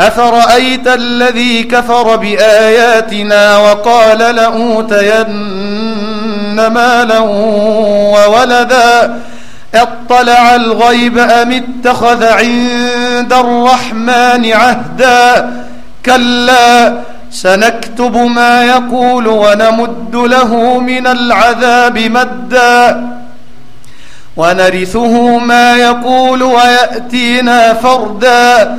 أفرأيت الذي كفر بآياتنا وقال لأوتين مالا وولدا اطلع الغيب أم اتخذ عند الرحمن عهدا كلا سنكتب ما يقول ونمد له من العذاب مدا ونرثه ما يقول ويأتينا فردا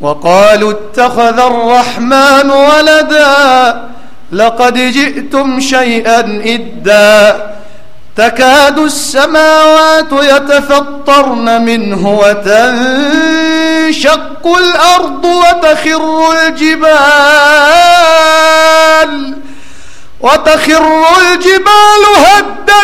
وقالوا اتخذ الرحمن ولدا لقد جئتم شيئا إدا. تكاد السماوات يتفطرن منه وتنشق الأرض وتخر الجبال وتخر الجبال هدا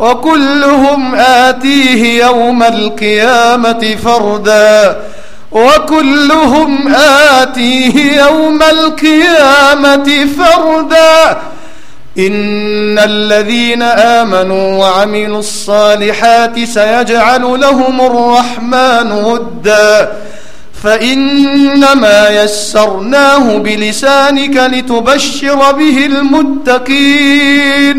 وكلهم آتيه يوم القيامة فردا. وكلهم آتيه يوم القيامة فردا. إن الذين آمنوا وعملوا الصالحات سيجعل لهم الرحمن ودا. فإنما يسرناه بلسانك لتبشر به المتقين.